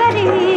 करे